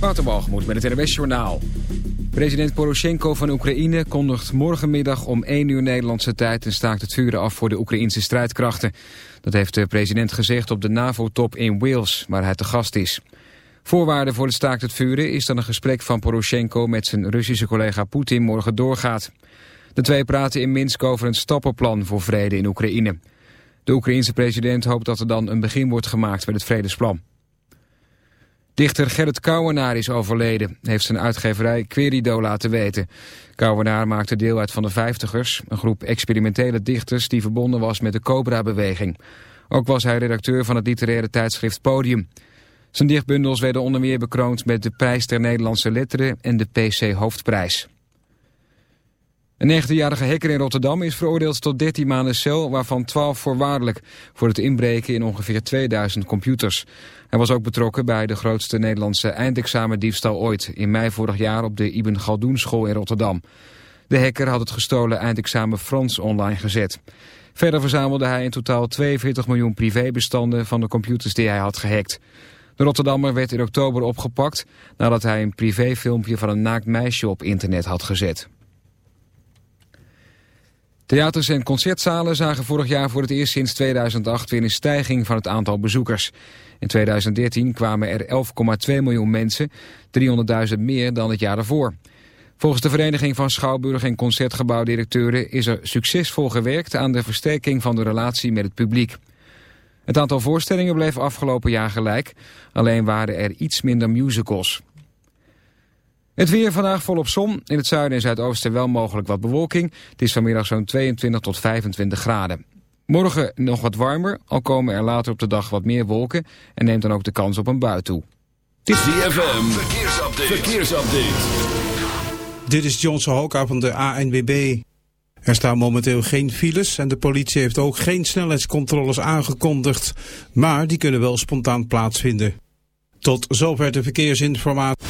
Waterbalgemoed met het NWS Journaal. President Poroshenko van Oekraïne kondigt morgenmiddag om 1 uur Nederlandse tijd... een staakt het vuren af voor de Oekraïnse strijdkrachten. Dat heeft de president gezegd op de NAVO-top in Wales, waar hij te gast is. Voorwaarde voor het staakt het vuren is dat een gesprek van Poroshenko... met zijn Russische collega Poetin morgen doorgaat. De twee praten in Minsk over een stappenplan voor vrede in Oekraïne. De Oekraïense president hoopt dat er dan een begin wordt gemaakt met het vredesplan. Dichter Gerrit Kouwenaar is overleden, heeft zijn uitgeverij Querido laten weten. Kouwenaar maakte deel uit van de Vijftigers, een groep experimentele dichters die verbonden was met de Cobra-beweging. Ook was hij redacteur van het literaire tijdschrift Podium. Zijn dichtbundels werden onder meer bekroond met de Prijs ter Nederlandse Letteren en de PC Hoofdprijs. Een 19-jarige hacker in Rotterdam is veroordeeld tot 13 maanden cel, waarvan 12 voorwaardelijk, voor het inbreken in ongeveer 2000 computers. Hij was ook betrokken bij de grootste Nederlandse eindexamendiefstal ooit, in mei vorig jaar op de Ibn Galdoen school in Rotterdam. De hacker had het gestolen eindexamen Frans online gezet. Verder verzamelde hij in totaal 42 miljoen privébestanden van de computers die hij had gehackt. De Rotterdammer werd in oktober opgepakt nadat hij een privéfilmpje van een naakt meisje op internet had gezet. Theaters en concertzalen zagen vorig jaar voor het eerst sinds 2008 weer een stijging van het aantal bezoekers. In 2013 kwamen er 11,2 miljoen mensen, 300.000 meer dan het jaar daarvoor. Volgens de Vereniging van Schouwburg- en Concertgebouwdirecteuren is er succesvol gewerkt aan de versterking van de relatie met het publiek. Het aantal voorstellingen bleef afgelopen jaar gelijk, alleen waren er iets minder musicals. Het weer vandaag volop zon. In het zuiden en zuidoosten wel mogelijk wat bewolking. Het is vanmiddag zo'n 22 tot 25 graden. Morgen nog wat warmer, al komen er later op de dag wat meer wolken... en neemt dan ook de kans op een bui toe. Dit is ZFM, verkeersupdate. verkeersupdate. Dit is Johnson Hoka van de ANWB. Er staan momenteel geen files en de politie heeft ook geen snelheidscontroles aangekondigd. Maar die kunnen wel spontaan plaatsvinden. Tot zover de verkeersinformatie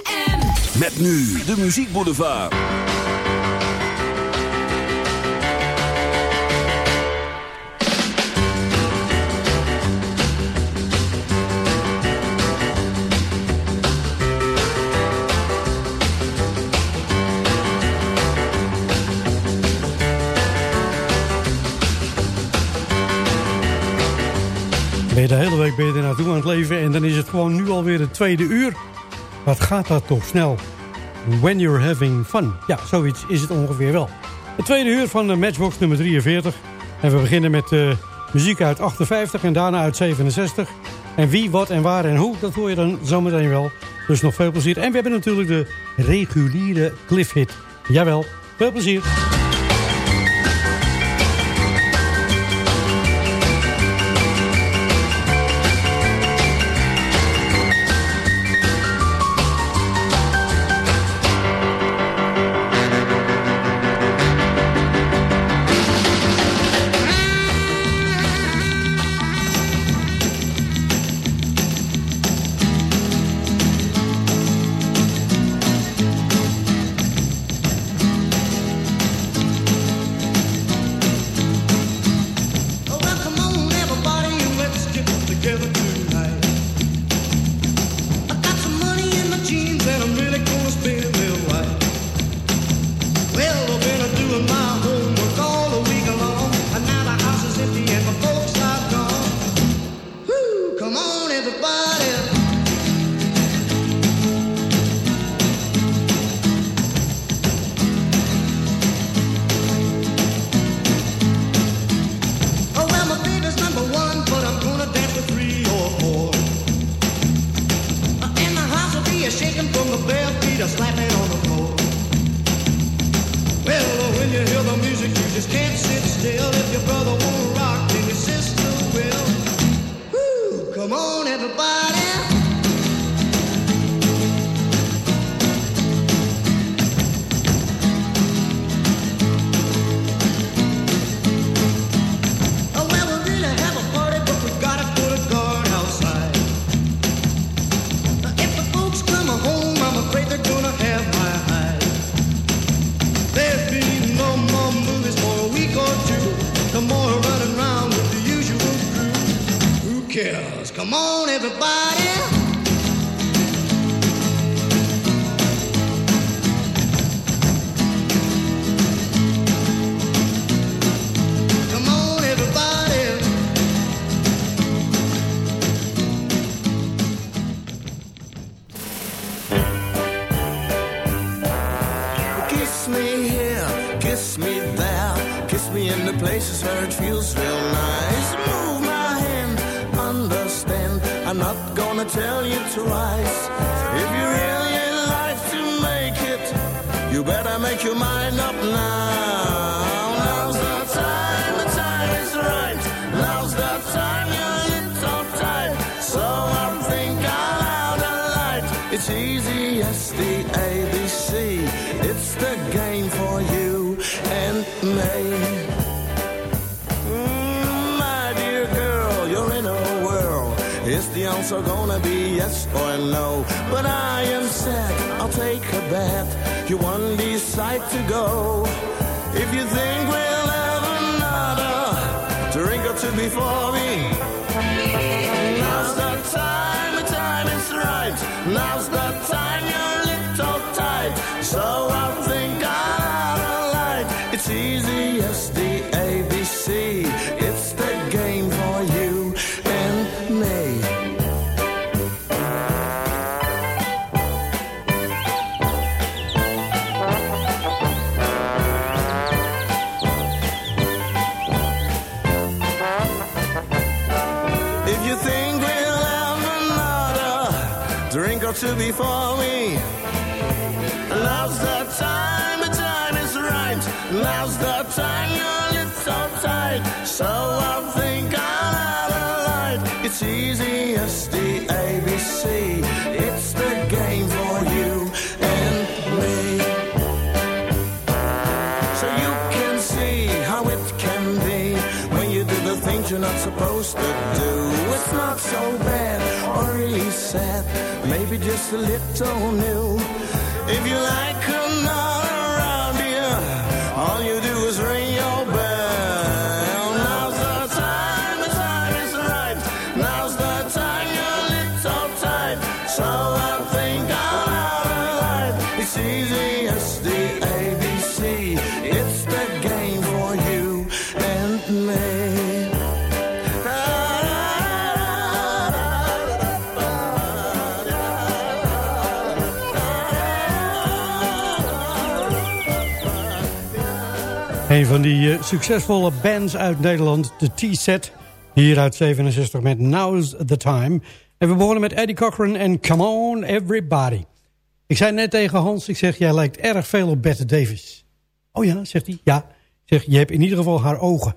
Met nu de Muziek Boulevard. De hele week ben je er naartoe aan het leven en dan is het gewoon nu alweer het tweede uur. Wat gaat dat toch snel? When You're Having Fun. Ja, zoiets is het ongeveer wel. Het tweede uur van de Matchbox nummer 43. En we beginnen met uh, muziek uit 58 en daarna uit 67. En wie, wat en waar en hoe, dat hoor je dan zometeen wel. Dus nog veel plezier. En we hebben natuurlijk de reguliere cliffhit. Jawel, veel plezier. Yes or no? But I am set, I'll take a bet. You won't decide to go. If you think we'll have another drink or two before me. Now's the time sad maybe just a little new. If you like another around here, all you do is ring your bell. Now's the time, the time is right. Now's the time you're little tight. So I think I'll have a light. It's easy Een van die uh, succesvolle bands uit Nederland, de T-Set. Hier uit 67 met Now's the Time. En we begonnen met Eddie Cochran en Come On Everybody. Ik zei net tegen Hans, ik zeg, jij lijkt erg veel op Bette Davis. Oh ja, zegt hij. Ja, ik zeg, je hebt in ieder geval haar ogen.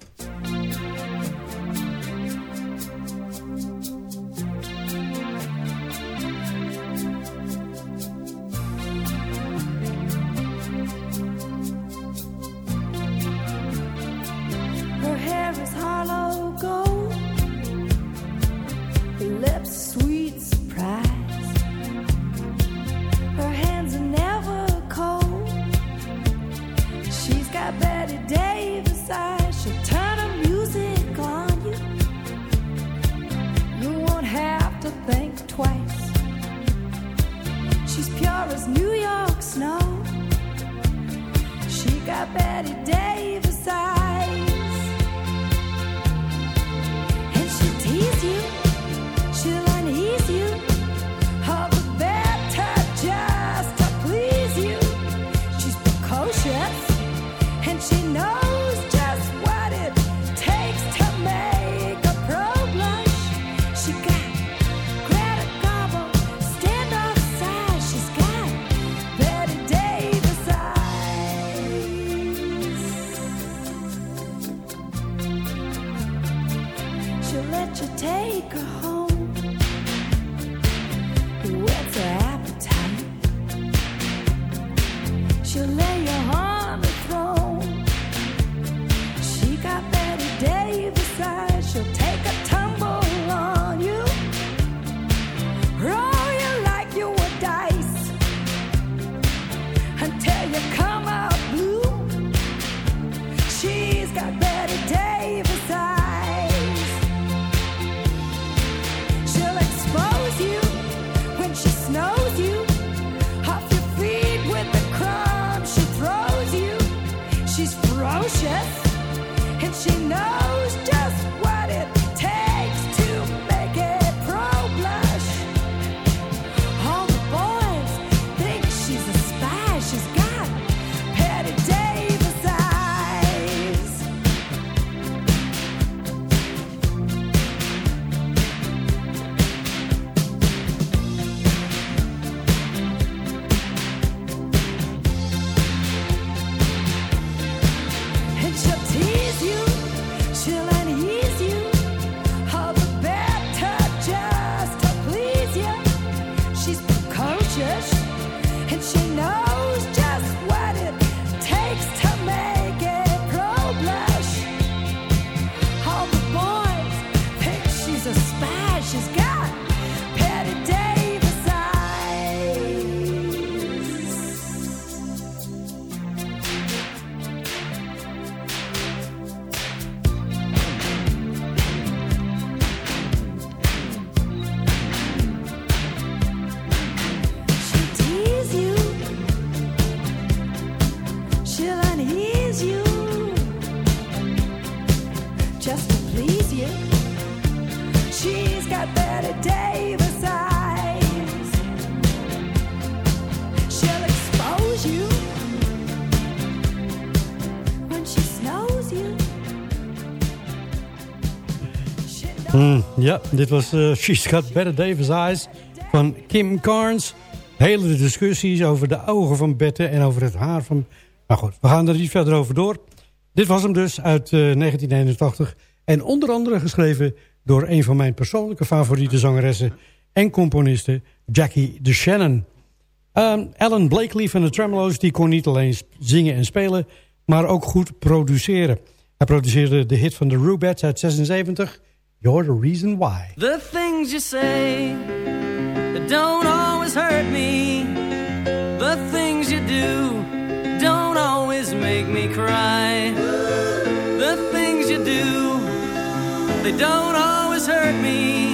let you take her home. Ja, dit was uh, She's Got Better Davis Eyes van Kim Carnes. Hele discussies over de ogen van Bette en over het haar van... Maar goed, we gaan er niet verder over door. Dit was hem dus uit uh, 1981. En onder andere geschreven door een van mijn persoonlijke favoriete zangeressen... en componisten, Jackie DeShannon. Um, Alan Blakely van de Tremolo's die kon niet alleen zingen en spelen... maar ook goed produceren. Hij produceerde de hit van de Rubettes uit 76... You're the reason why. The things you say don't always hurt me. The things you do don't always make me cry. The things you do, they don't always hurt me.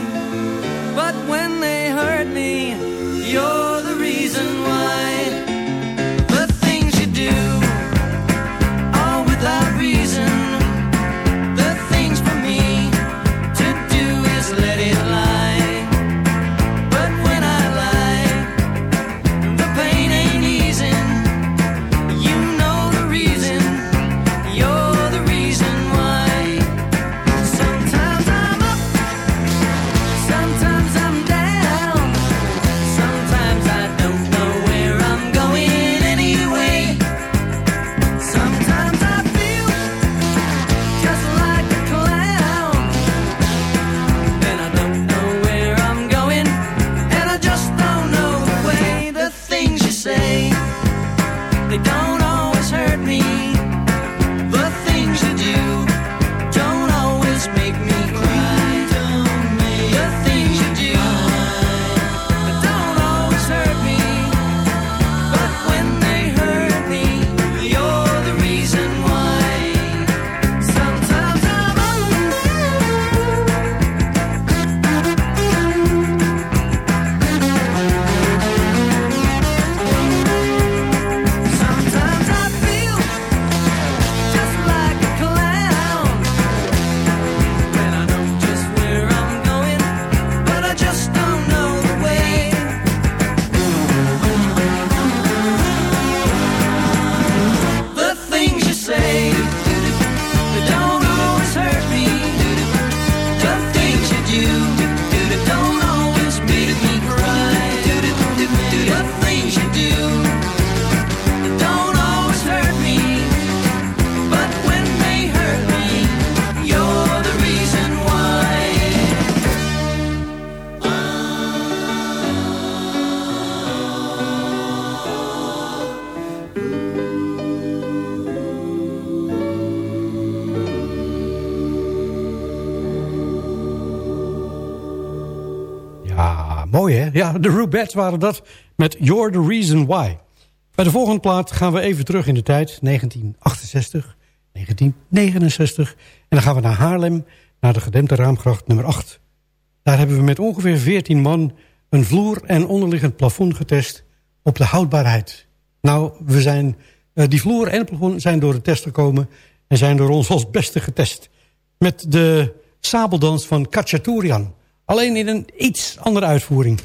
Hè? Ja, de Rubettes waren dat met You're the Reason Why. Bij de volgende plaat gaan we even terug in de tijd. 1968, 1969. En dan gaan we naar Haarlem, naar de gedempte raamgracht nummer 8. Daar hebben we met ongeveer 14 man een vloer en onderliggend plafond getest op de houdbaarheid. Nou, we zijn, eh, die vloer en het plafond zijn door de test gekomen... en zijn door ons als beste getest. Met de sabeldans van Kachaturian. Alleen in een iets andere uitvoering.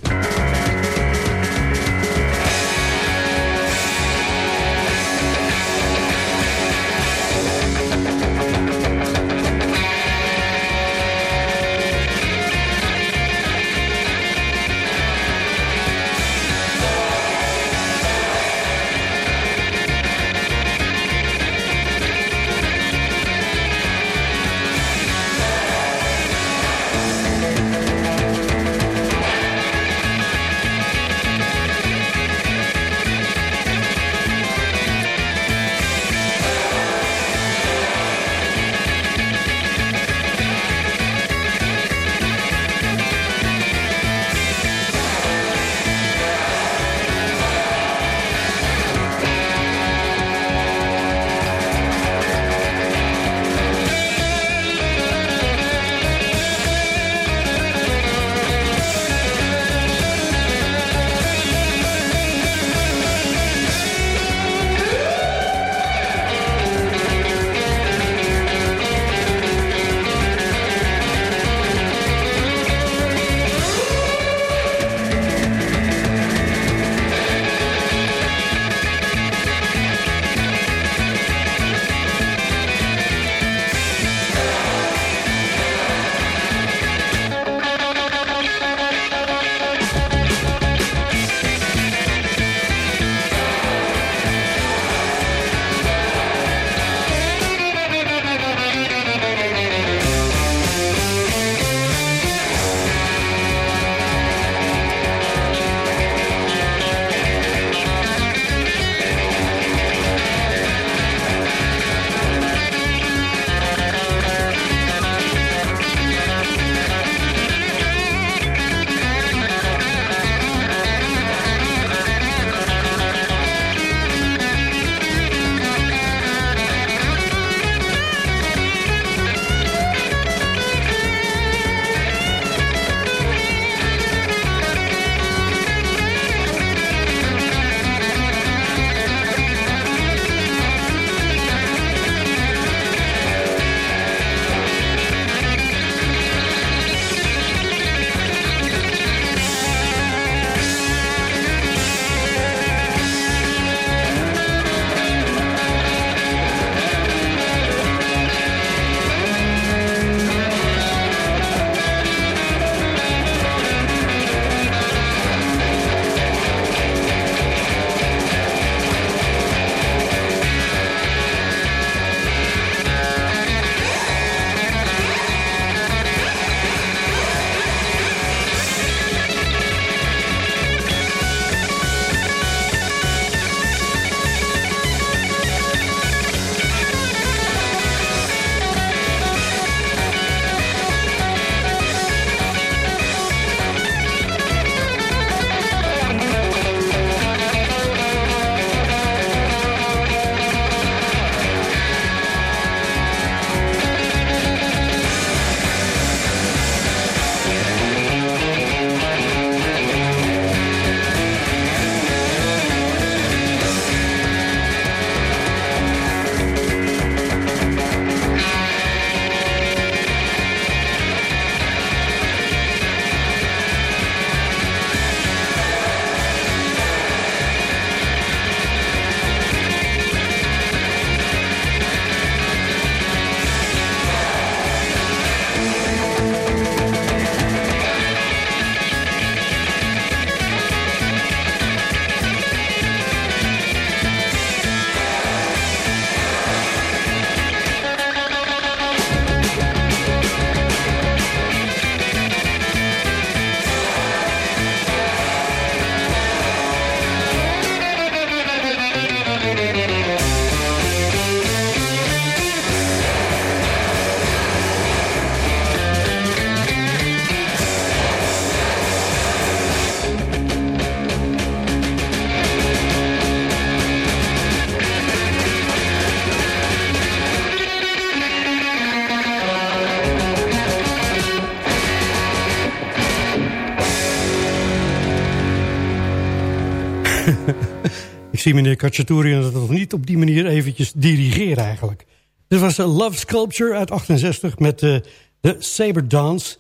Zie meneer Kachaturian dat nog niet op die manier eventjes dirigeren eigenlijk. Dit was een Love Sculpture uit 68 met uh, de Saber Dance.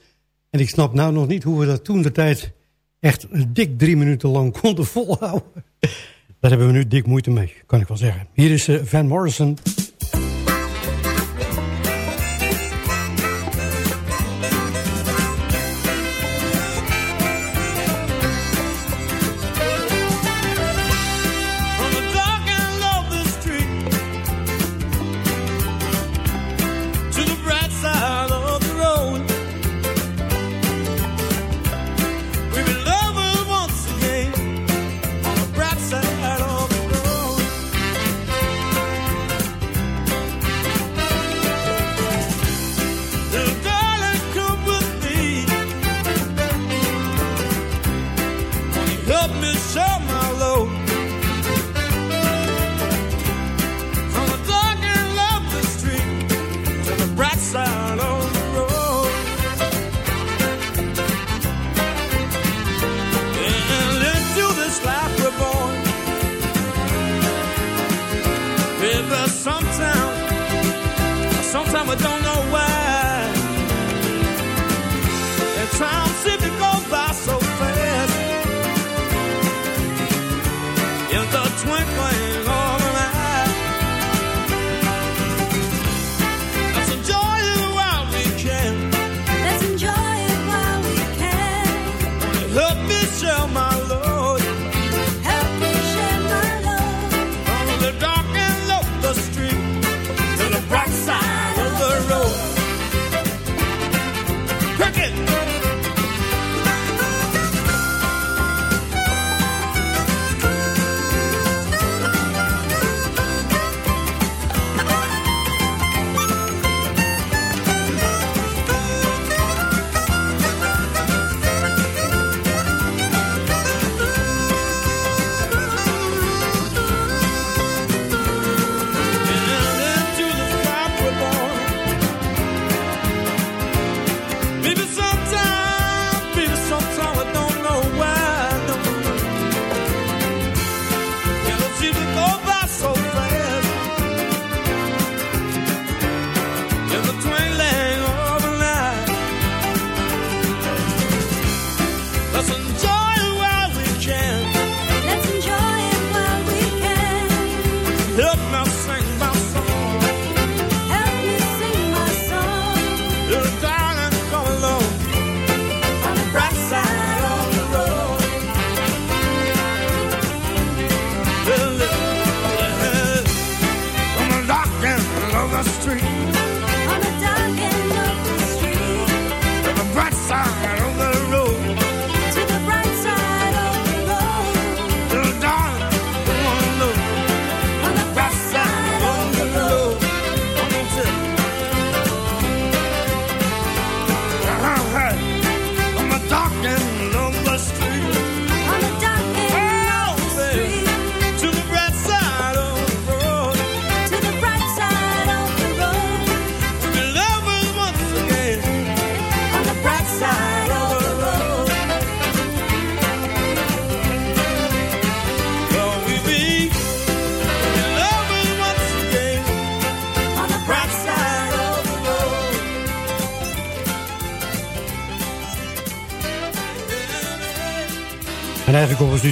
En ik snap nou nog niet hoe we dat toen de tijd echt dik drie minuten lang konden volhouden. Daar hebben we nu dik moeite mee, kan ik wel zeggen. Hier is uh, Van Morrison...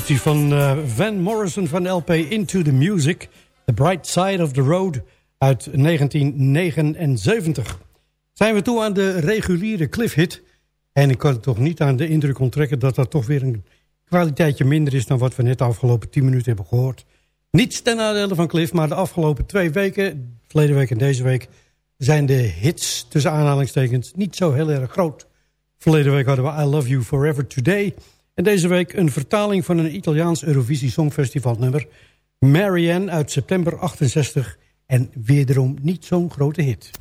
van uh, Van Morrison van LP Into the Music. The Bright Side of the Road uit 1979. Zijn we toe aan de reguliere cliffhit. En ik kan toch niet aan de indruk onttrekken... dat dat toch weer een kwaliteitje minder is... dan wat we net de afgelopen 10 minuten hebben gehoord. Niets ten nadele van Cliff, maar de afgelopen twee weken... verleden week en deze week... zijn de hits tussen aanhalingstekens niet zo heel erg groot. Verleden week hadden we I Love You Forever Today... En deze week een vertaling van een Italiaans Eurovisie Songfestival nummer. Marianne uit september 68 en wederom niet zo'n grote hit.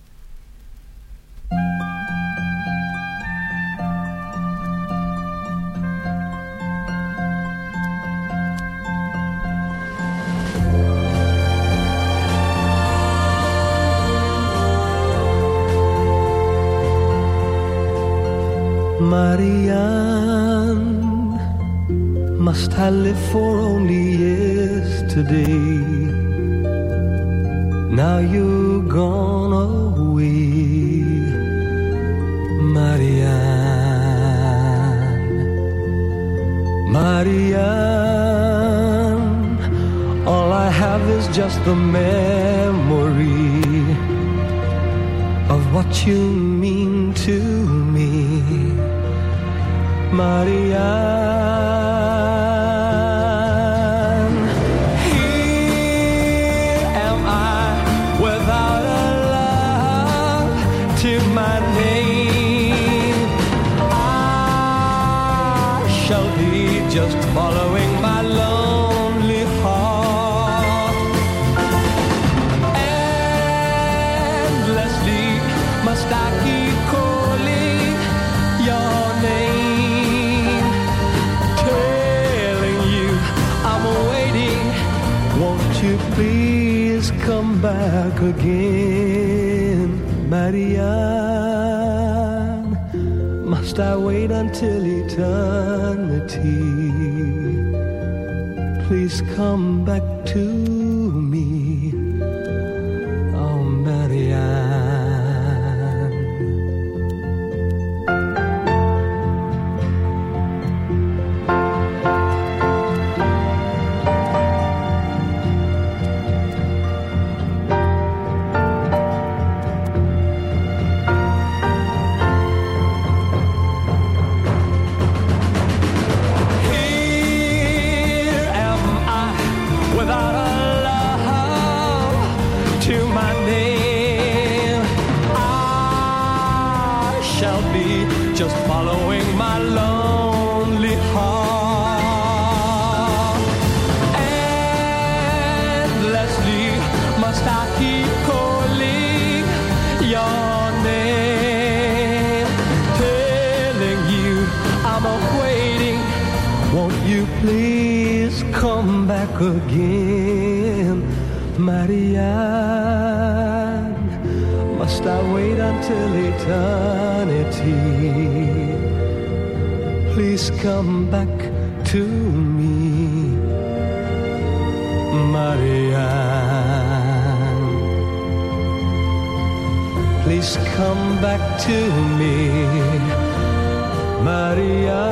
Marianne Must I live for only yesterday? Now you're gone away, Marianne. Marianne, all I have is just the memory of what you mean to me, Marianne. Following my lonely heart. Endlessly must I keep calling your name, telling you I'm waiting. Won't you please come back again, Marianne? Must I wait until eternity? Please come back to me, oh Marianne. Again, Marianne? Must I wait until eternity? Please come back to me, Marianne. Please come back to me, Marianne.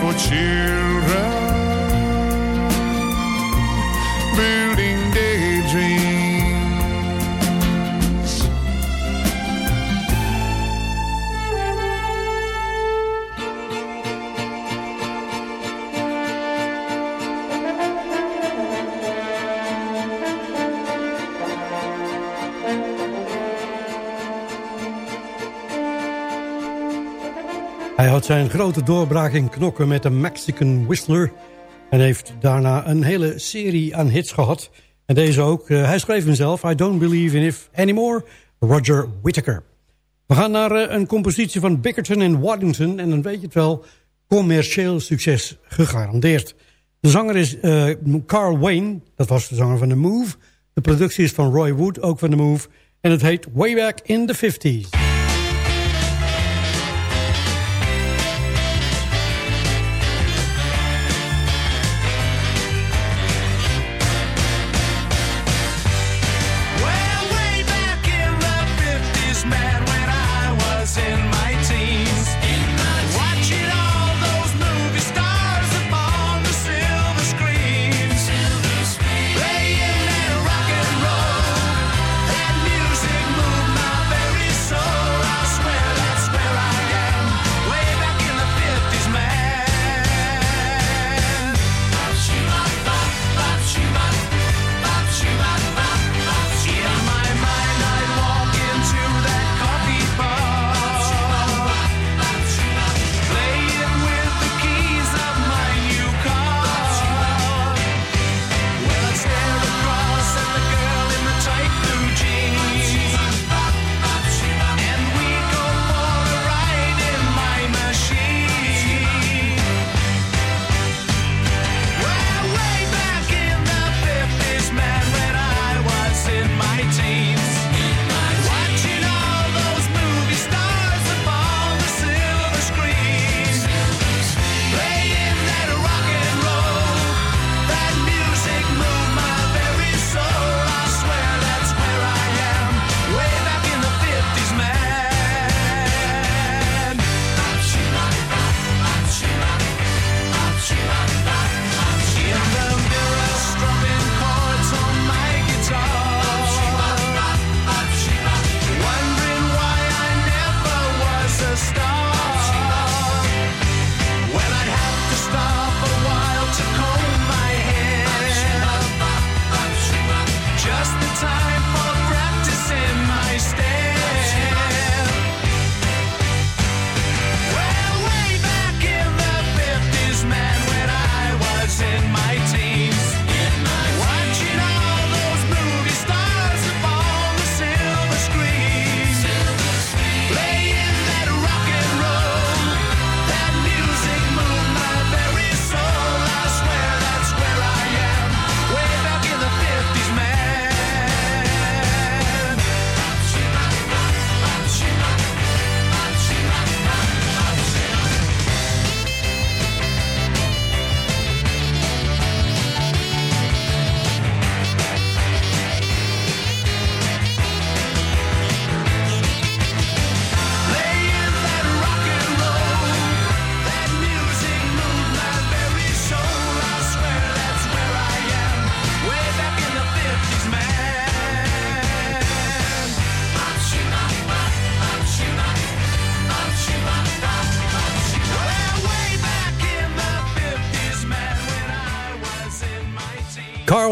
for children, zijn grote doorbraak in knokken met de Mexican Whistler... en heeft daarna een hele serie aan hits gehad. En deze ook. Eh, hij schreef hem zelf, I Don't Believe in If Anymore, Roger Whittaker. We gaan naar eh, een compositie van Bickerton en Waddington... en dan weet je het wel, commercieel succes gegarandeerd. De zanger is eh, Carl Wayne, dat was de zanger van The Move. De productie is van Roy Wood, ook van The Move. En het heet Way Back in the 50s.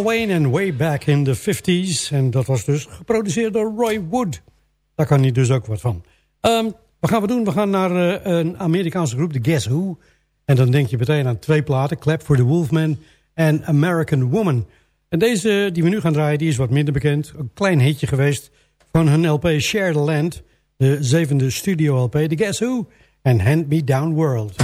Wayne en Way Back in the 50s. En dat was dus geproduceerd door Roy Wood. Daar kan hij dus ook wat van. Ehm, wat gaan we doen? We gaan naar eh, een Amerikaanse groep, de Guess Who. En dan denk je meteen aan twee platen. Clap for the Wolfman en American Woman. En deze die we nu gaan draaien, die is wat minder bekend. Een klein hitje geweest van hun LP Share the Land. De zevende studio-LP, The Guess Who en Hand Me Down World.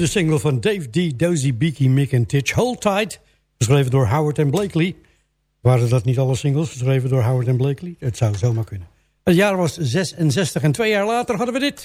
De single van Dave D. Dozy, Beaky, Mick en Titch, Hold Tight. Geschreven door Howard en Blakely. Waren dat niet alle singles geschreven door Howard en Blakely? Het zou zomaar kunnen. Het jaar was 66 en twee jaar later hadden we dit.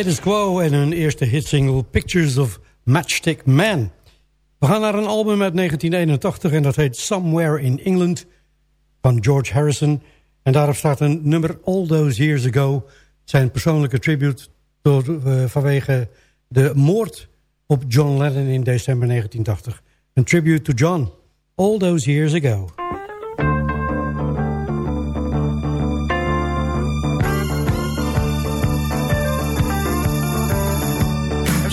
Status Quo en hun eerste hitsingle Pictures of Matchstick Man. We gaan naar een album uit 1981 en dat heet Somewhere in England van George Harrison. En daarop staat een nummer All Those Years Ago. Zijn persoonlijke tribute eh, vanwege de moord op John Lennon in december 1980. Een tribute to John. All Those Years Ago.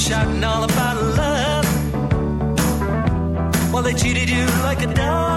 Shouting all about love. While they cheated you like a dog,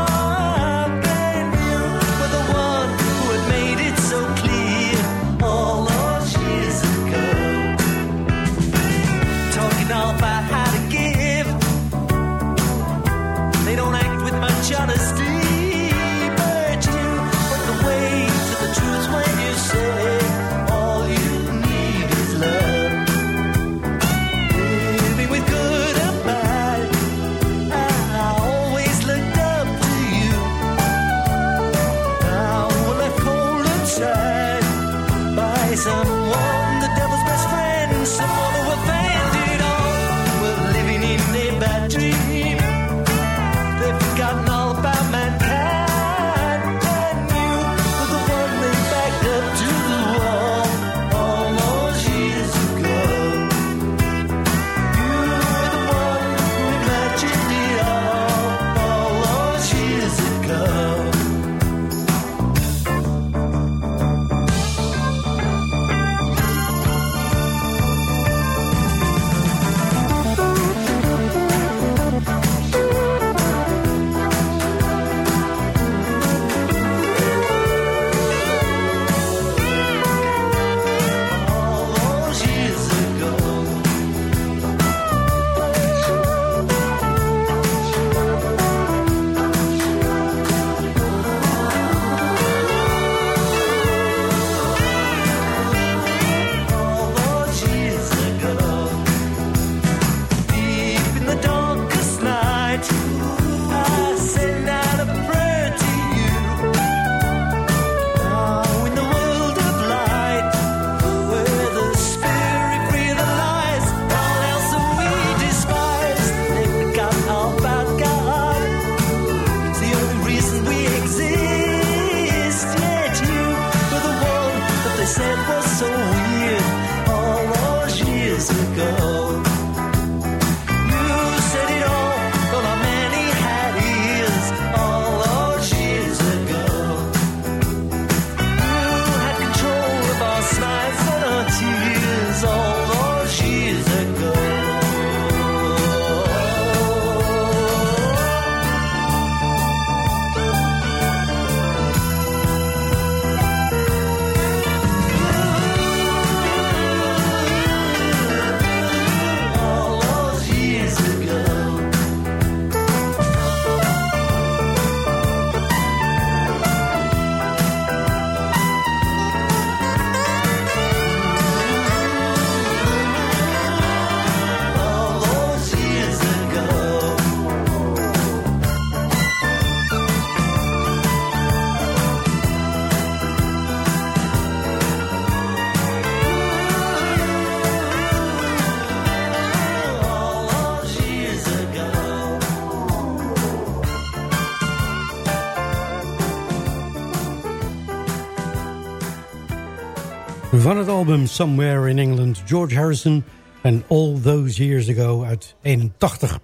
Somewhere in England, George Harrison and All Those Years Ago uit 81.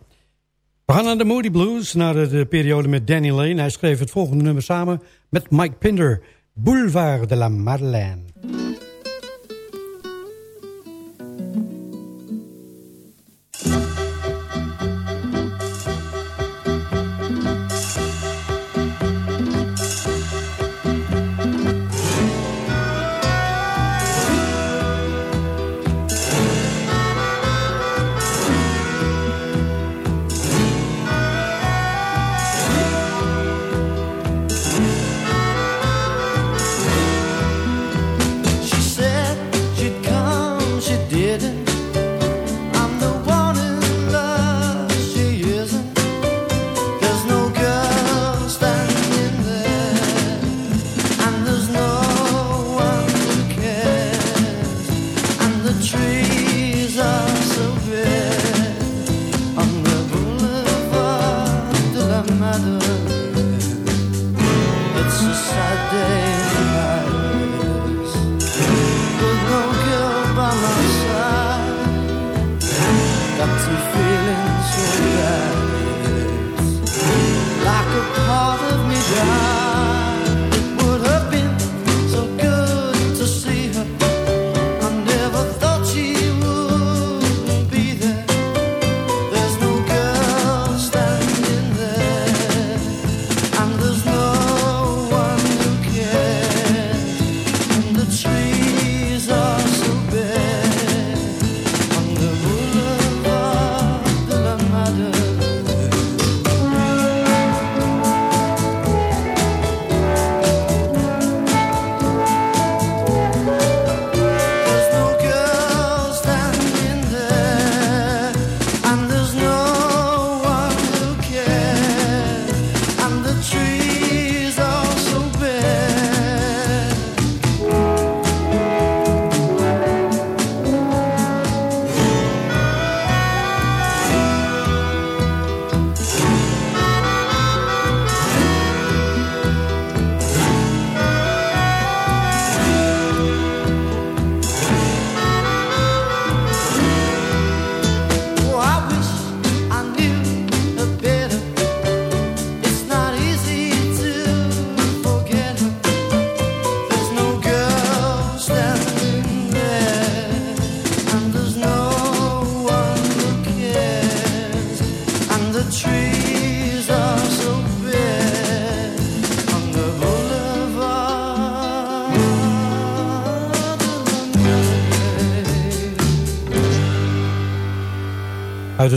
We gaan naar de Moody Blues, naar de, periode met Danny Lane. Hij schreef het volgende nummer samen met Mike Pinder, Boulevard de la Madeleine.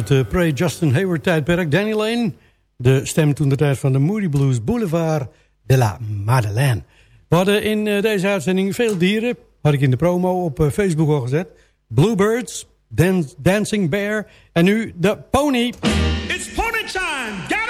Pray Justin Hayward tijdperk, Danny Lane. De stem toen de tijd van de Moody Blues Boulevard de la Madeleine. We hadden in uh, deze uitzending veel dieren. Had ik in de promo op uh, Facebook al gezet. Bluebirds, Dan Dancing Bear en nu de pony. It's pony time!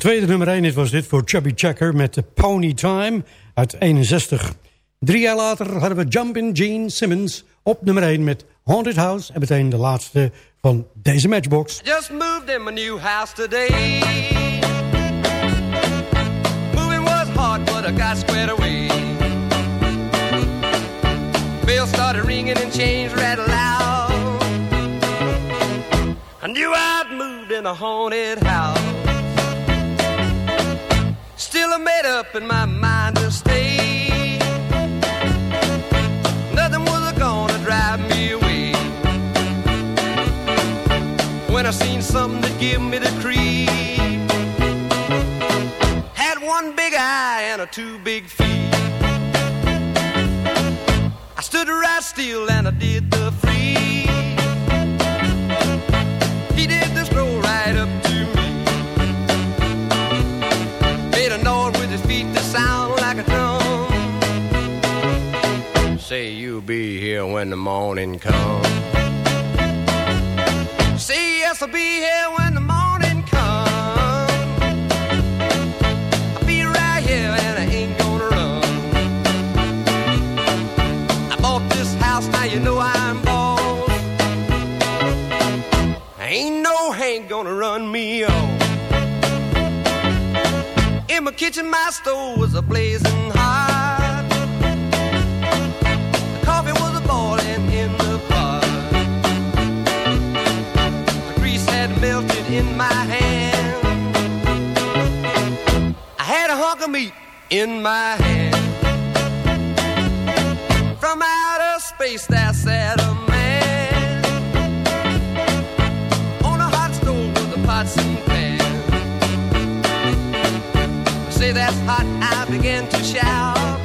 Tweede nummer 1 was dit voor Chubby Checker met de Pony Time uit 61. Drie jaar later hadden we Jumpin' Gene Simmons op nummer 1 met Haunted House. En meteen de laatste van deze matchbox. Just moved in my new house today. Moving was hard, but I got squared away. Bells started ringing and chains rattled loud. I knew I'd moved in a haunted house. Made up in my mind to stay. Nothing was gonna drive me away. When I seen something that give me the creep. Had one big eye and a two big feet. I stood right still and I did the morning comes. Say yes, I'll be here when the morning comes. I'll be right here and I ain't gonna run. I bought this house, now you know I'm boss. Ain't no Hank gonna run me off. In my kitchen, my stove was a blazing hunk of meat in my hand. From outer space, there sat a man on a hot stove with the pots and pans. Say that's hot, I began to shout.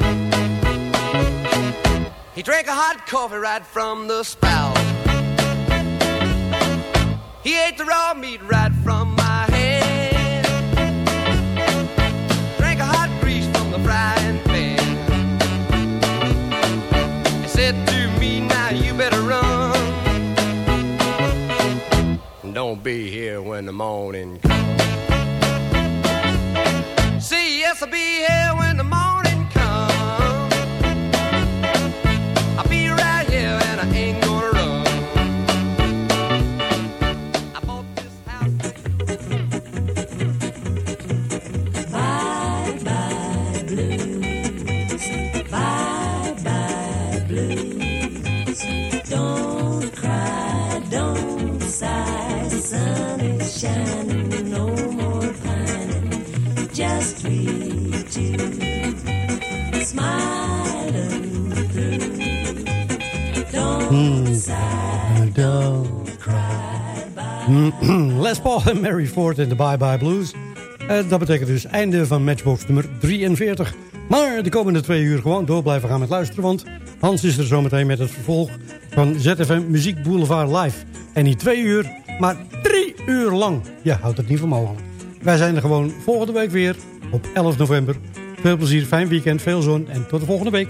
He drank a hot coffee right from the spout. He ate the raw meat right from be here when the morning comes. See, yes, I'll be here Les Paul en Mary Ford in de Bye Bye Blues. Eh, dat betekent dus einde van matchbox nummer 43. Maar de komende twee uur gewoon door blijven gaan met luisteren. Want Hans is er zometeen met het vervolg van ZFM Muziek Boulevard Live. En niet twee uur, maar drie uur lang. Ja, houdt het niet voor mogelijk. Wij zijn er gewoon volgende week weer op 11 november. Veel plezier, fijn weekend, veel zon en tot de volgende week.